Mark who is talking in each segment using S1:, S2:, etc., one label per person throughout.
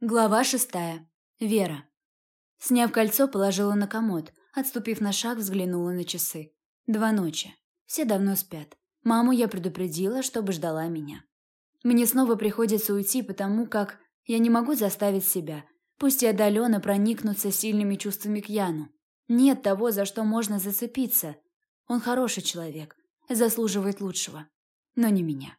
S1: Глава шестая. Вера. Сняв кольцо, положила на комод. Отступив на шаг, взглянула на часы. Два ночи. Все давно спят. Маму я предупредила, чтобы ждала меня. Мне снова приходится уйти, потому как я не могу заставить себя, пусть и отдаленно проникнуться сильными чувствами к Яну. Нет того, за что можно зацепиться. Он хороший человек, заслуживает лучшего. Но не меня.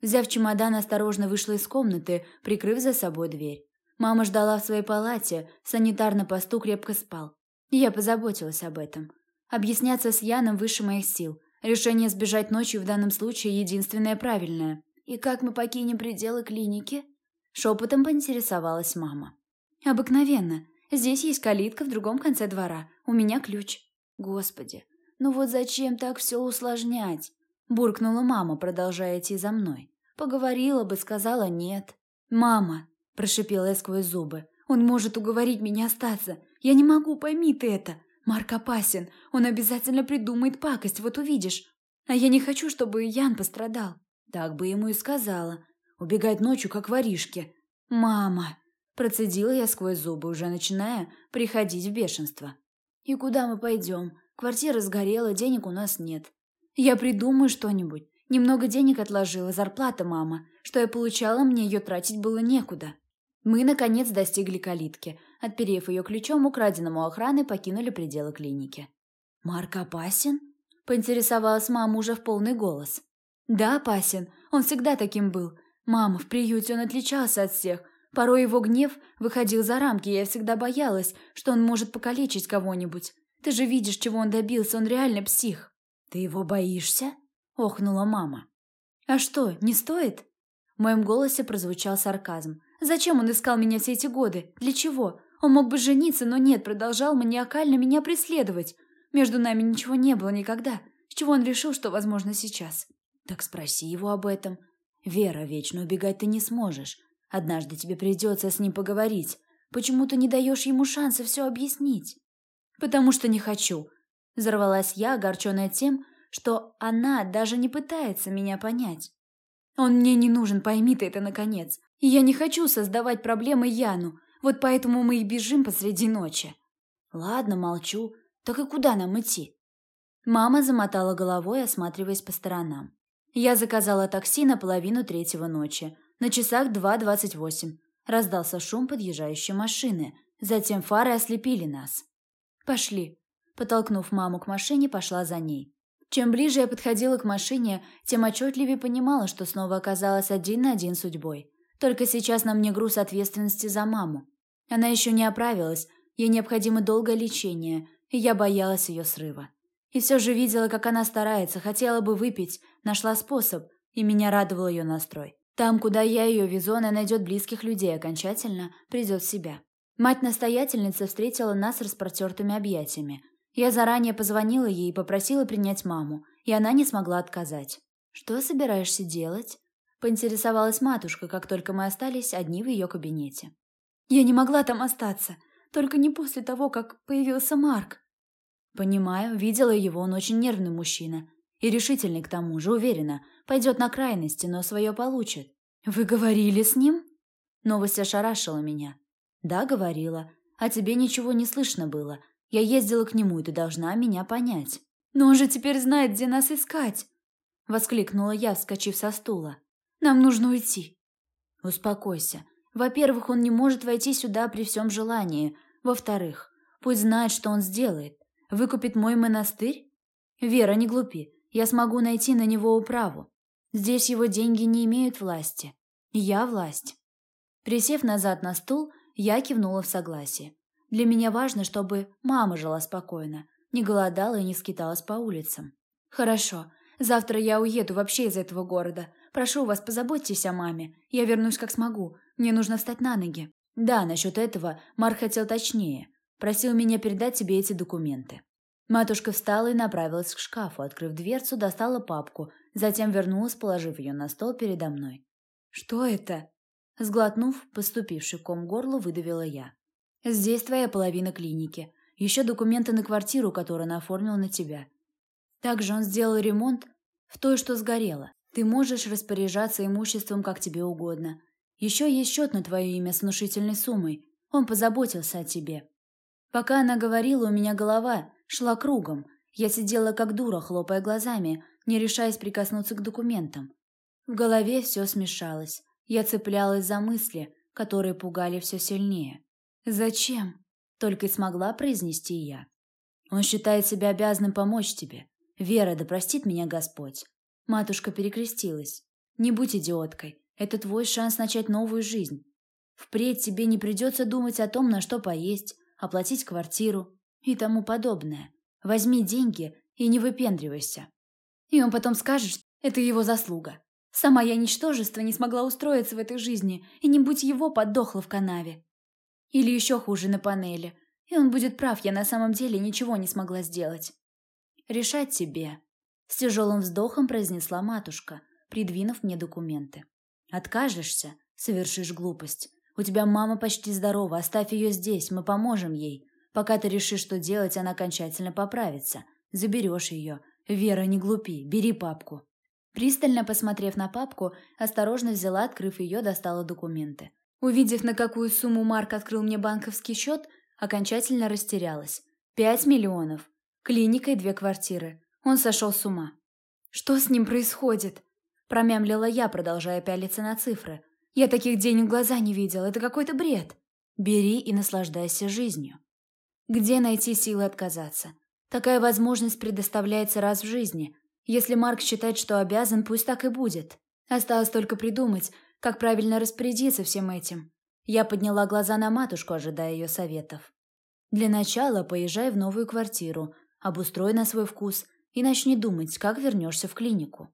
S1: Взяв чемодан, осторожно вышла из комнаты, прикрыв за собой дверь. Мама ждала в своей палате, санитар на посту крепко спал. Я позаботилась об этом. Объясняться с Яном выше моих сил. Решение сбежать ночью в данном случае единственное правильное. «И как мы покинем пределы клиники?» Шепотом поинтересовалась мама. «Обыкновенно. Здесь есть калитка в другом конце двора. У меня ключ». «Господи, ну вот зачем так все усложнять?» Буркнула мама, продолжая идти за мной. Поговорила бы, сказала нет. «Мама, – прошипела я сквозь зубы. «Он может уговорить меня остаться. Я не могу, пойми ты это. Марк опасен. Он обязательно придумает пакость, вот увидишь. А я не хочу, чтобы Ян пострадал». Так бы ему и сказала. Убегать ночью, как воришки. «Мама!» – процедила я сквозь зубы, уже начиная приходить в бешенство. «И куда мы пойдем? Квартира сгорела, денег у нас нет. Я придумаю что-нибудь. Немного денег отложила, зарплата мама. Что я получала, мне ее тратить было некуда. Мы, наконец, достигли калитки. Отперев ее ключом, украденному охраны покинули пределы клиники. «Марк опасен?» – поинтересовалась мама уже в полный голос. «Да, опасен. Он всегда таким был. Мама, в приюте он отличался от всех. Порой его гнев выходил за рамки, и я всегда боялась, что он может покалечить кого-нибудь. Ты же видишь, чего он добился, он реально псих». «Ты его боишься?» – охнула мама. «А что, не стоит?» В моем голосе прозвучал сарказм. Зачем он искал меня все эти годы? Для чего? Он мог бы жениться, но нет, продолжал маниакально меня преследовать. Между нами ничего не было никогда. С чего он решил, что возможно сейчас? Так спроси его об этом. Вера, вечно убегать ты не сможешь. Однажды тебе придется с ним поговорить. Почему ты не даешь ему шанса все объяснить? Потому что не хочу. Взорвалась я, огорченная тем, что она даже не пытается меня понять. Он мне не нужен, пойми ты это наконец. Я не хочу создавать проблемы Яну, вот поэтому мы и бежим посреди ночи. Ладно, молчу. Так и куда нам идти? Мама замотала головой, осматриваясь по сторонам. Я заказала такси на половину третьего ночи. На часах 2.28. Раздался шум подъезжающей машины. Затем фары ослепили нас. «Пошли». Потолкнув маму к машине, пошла за ней. Чем ближе я подходила к машине, тем отчетливее понимала, что снова оказалась один на один судьбой. Только сейчас на мне груз ответственности за маму. Она еще не оправилась, ей необходимо долгое лечение, и я боялась ее срыва. И все же видела, как она старается, хотела бы выпить, нашла способ, и меня радовал ее настрой. Там, куда я ее везу, она найдет близких людей, окончательно придет в себя. Мать-настоятельница встретила нас с распротертыми объятиями. Я заранее позвонила ей и попросила принять маму, и она не смогла отказать. «Что собираешься делать?» Поинтересовалась матушка, как только мы остались одни в ее кабинете. «Я не могла там остаться, только не после того, как появился Марк». «Понимаю, видела его, он очень нервный мужчина. И решительный к тому же, уверена, пойдет на крайности, но свое получит». «Вы говорили с ним?» Новость ошарашила меня. «Да, говорила. А тебе ничего не слышно было. Я ездила к нему, и ты должна меня понять». «Но он же теперь знает, где нас искать!» Воскликнула я, вскочив со стула. Нам нужно уйти. Успокойся. Во-первых, он не может войти сюда при всем желании. Во-вторых, пусть знает, что он сделает. Выкупит мой монастырь? Вера, не глупи. Я смогу найти на него управу. Здесь его деньги не имеют власти. Я власть. Присев назад на стул, я кивнула в согласие. Для меня важно, чтобы мама жила спокойно, не голодала и не скиталась по улицам. Хорошо, завтра я уеду вообще из этого города, Прошу вас, позаботьтесь о маме. Я вернусь как смогу. Мне нужно встать на ноги. Да, насчет этого Марк хотел точнее. Просил меня передать тебе эти документы. Матушка встала и направилась к шкафу, открыв дверцу, достала папку, затем вернулась, положив ее на стол передо мной. «Что это?» Сглотнув, поступивший ком горлу, выдавила я. «Здесь твоя половина клиники. Еще документы на квартиру, которую он оформил на тебя. Также он сделал ремонт в той, что сгорела. Ты можешь распоряжаться имуществом как тебе угодно. Еще есть счет на твое имя с внушительной суммой. Он позаботился о тебе. Пока она говорила, у меня голова шла кругом. Я сидела как дура, хлопая глазами, не решаясь прикоснуться к документам. В голове все смешалось. Я цеплялась за мысли, которые пугали все сильнее. «Зачем?» – только и смогла произнести я. «Он считает себя обязанным помочь тебе. Вера, да простит меня Господь». Матушка перекрестилась. «Не будь идиоткой. Это твой шанс начать новую жизнь. Впредь тебе не придется думать о том, на что поесть, оплатить квартиру и тому подобное. Возьми деньги и не выпендривайся. И он потом скажет, это его заслуга. Сама я ничтожество не смогла устроиться в этой жизни, и не будь его, подохла в канаве. Или еще хуже на панели. И он будет прав, я на самом деле ничего не смогла сделать. Решать тебе. С тяжелым вздохом произнесла матушка, придвинув мне документы. Откажешься, совершишь глупость. У тебя мама почти здорова, оставь ее здесь, мы поможем ей. Пока ты решишь, что делать, она окончательно поправится. Заберешь ее. Вера, не глупи, бери папку. Пристально посмотрев на папку, осторожно взяла, открыв ее, достала документы. Увидев, на какую сумму Марк открыл мне банковский счет, окончательно растерялась. Пять миллионов. Клиника и две квартиры. Он сошел с ума. Что с ним происходит? Промямлила я, продолжая пялиться на цифры. Я таких денег в глаза не видела, это какой-то бред. Бери и наслаждайся жизнью. Где найти силы отказаться? Такая возможность предоставляется раз в жизни. Если Марк считает, что обязан, пусть так и будет. Осталось только придумать, как правильно распорядиться всем этим. Я подняла глаза на матушку, ожидая ее советов. Для начала поезжай в новую квартиру, обустрой на свой вкус и начни думать, как вернешься в клинику.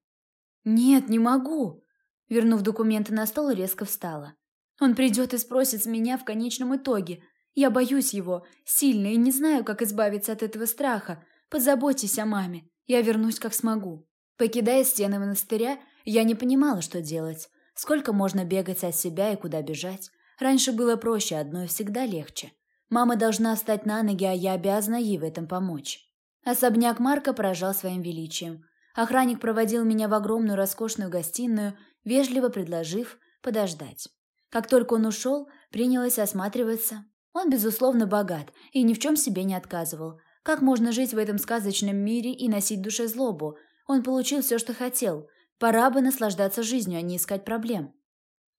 S1: «Нет, не могу!» Вернув документы на стол, резко встала. «Он придет и спросит с меня в конечном итоге, я боюсь его, сильно, и не знаю, как избавиться от этого страха. Позаботьтесь о маме. Я вернусь, как смогу». Покидая стены монастыря, я не понимала, что делать. Сколько можно бегать от себя и куда бежать? Раньше было проще, одно и всегда легче. Мама должна встать на ноги, а я обязана ей в этом помочь. Особняк Марка поражал своим величием. Охранник проводил меня в огромную роскошную гостиную, вежливо предложив подождать. Как только он ушел, принялась осматриваться, он, безусловно, богат и ни в чем себе не отказывал. Как можно жить в этом сказочном мире и носить душе злобу? Он получил все, что хотел. Пора бы наслаждаться жизнью, а не искать проблем.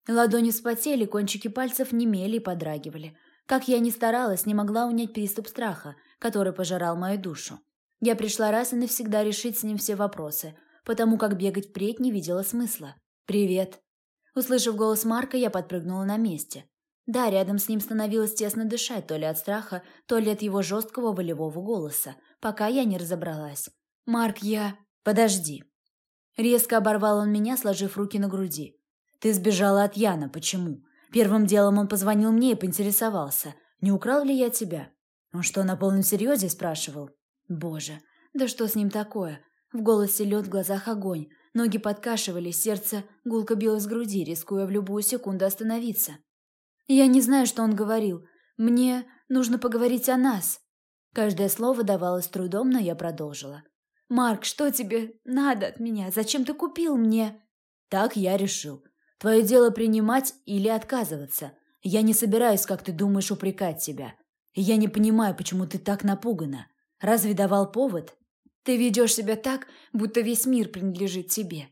S1: Ладони вспотели, кончики пальцев немели и подрагивали. Как я ни старалась, не могла унять приступ страха, который пожирал мою душу. Я пришла раз и навсегда решить с ним все вопросы, потому как бегать впредь не видела смысла. «Привет». Услышав голос Марка, я подпрыгнула на месте. Да, рядом с ним становилось тесно дышать, то ли от страха, то ли от его жесткого волевого голоса, пока я не разобралась. «Марк, я...» «Подожди». Резко оборвал он меня, сложив руки на груди. «Ты сбежала от Яна. Почему? Первым делом он позвонил мне и поинтересовался, не украл ли я тебя. Он что, на полном серьезе спрашивал? Боже, да что с ним такое? В голосе лед, в глазах огонь. Ноги подкашивались, сердце гулко билось в груди, рискуя в любую секунду остановиться. Я не знаю, что он говорил. Мне нужно поговорить о нас. Каждое слово давалось трудом, но я продолжила. Марк, что тебе надо от меня? Зачем ты купил мне? Так я решил. Твое дело принимать или отказываться. Я не собираюсь, как ты думаешь, упрекать тебя. Я не понимаю, почему ты так напугана. Разве давал повод? Ты ведешь себя так, будто весь мир принадлежит тебе.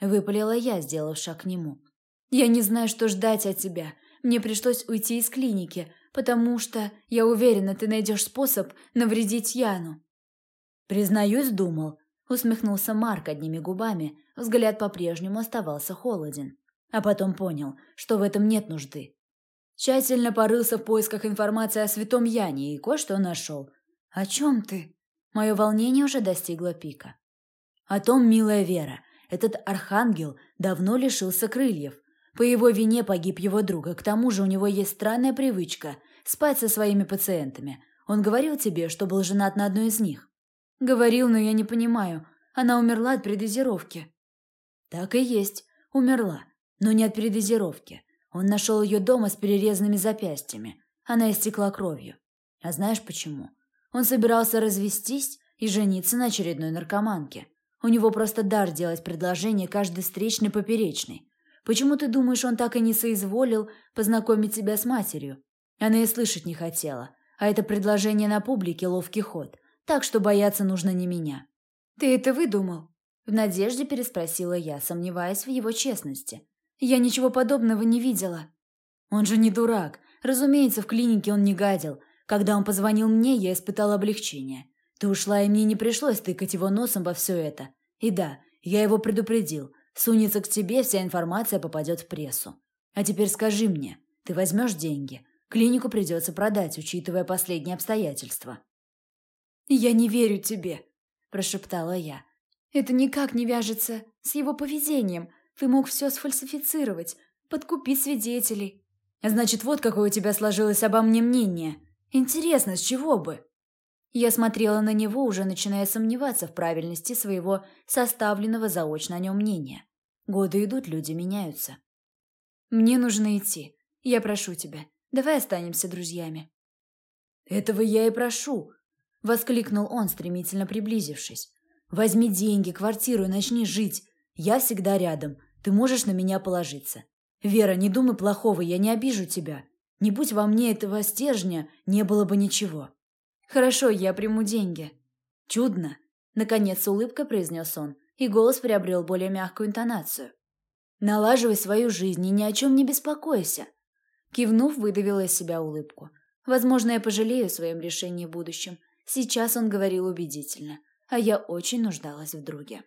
S1: Выпалила я, сделав шаг к нему. Я не знаю, что ждать от тебя. Мне пришлось уйти из клиники, потому что, я уверена, ты найдешь способ навредить Яну». «Признаюсь, думал», — усмехнулся Марк одними губами, взгляд по-прежнему оставался холоден. А потом понял, что в этом нет нужды. Тщательно порылся в поисках информации о святом Яне и кое-что нашел. «О чем ты?» Мое волнение уже достигло пика. «О том, милая Вера, этот архангел давно лишился крыльев, по его вине погиб его друг, а к тому же у него есть странная привычка – спать со своими пациентами. Он говорил тебе, что был женат на одной из них? Говорил, но я не понимаю. Она умерла от передозировки. Так и есть. Умерла. Но не от передозировки. Он нашел ее дома с перерезанными запястьями. Она истекла кровью. А знаешь почему? Он собирался развестись и жениться на очередной наркоманке. У него просто дар делать предложение каждый встречный поперечный. Почему ты думаешь, он так и не соизволил познакомить тебя с матерью? Она и слышать не хотела. А это предложение на публике – ловкий ход. Так что бояться нужно не меня. Ты это выдумал? В надежде переспросила я, сомневаясь в его честности. Я ничего подобного не видела. Он же не дурак. Разумеется, в клинике он не гадил. Когда он позвонил мне, я испытала облегчение. Ты ушла, и мне не пришлось тыкать его носом во все это. И да, я его предупредил. Сунется к тебе, вся информация попадет в прессу. А теперь скажи мне, ты возьмешь деньги? Клинику придется продать, учитывая последние обстоятельства. «Я не верю тебе», – прошептала я. «Это никак не вяжется с его поведением. Ты мог все сфальсифицировать, подкупить свидетелей. Значит, вот какое у тебя сложилось обо мне мнение. Интересно, с чего бы?» Я смотрела на него, уже начиная сомневаться в правильности своего составленного заочно о нем мнения. Годы идут, люди меняются. «Мне нужно идти. Я прошу тебя. Давай останемся друзьями». «Этого я и прошу», — воскликнул он, стремительно приблизившись. «Возьми деньги, квартиру и начни жить. Я всегда рядом. Ты можешь на меня положиться. Вера, не думай плохого, я не обижу тебя. Не будь во мне этого стержня, не было бы ничего». «Хорошо, я приму деньги». «Чудно!» – наконец улыбка произнес он, и голос приобрел более мягкую интонацию. «Налаживай свою жизнь и ни о чем не беспокойся». Кивнув, выдавила из себя улыбку. «Возможно, я пожалею о своем решении в будущем. Сейчас он говорил убедительно, а я очень нуждалась в друге».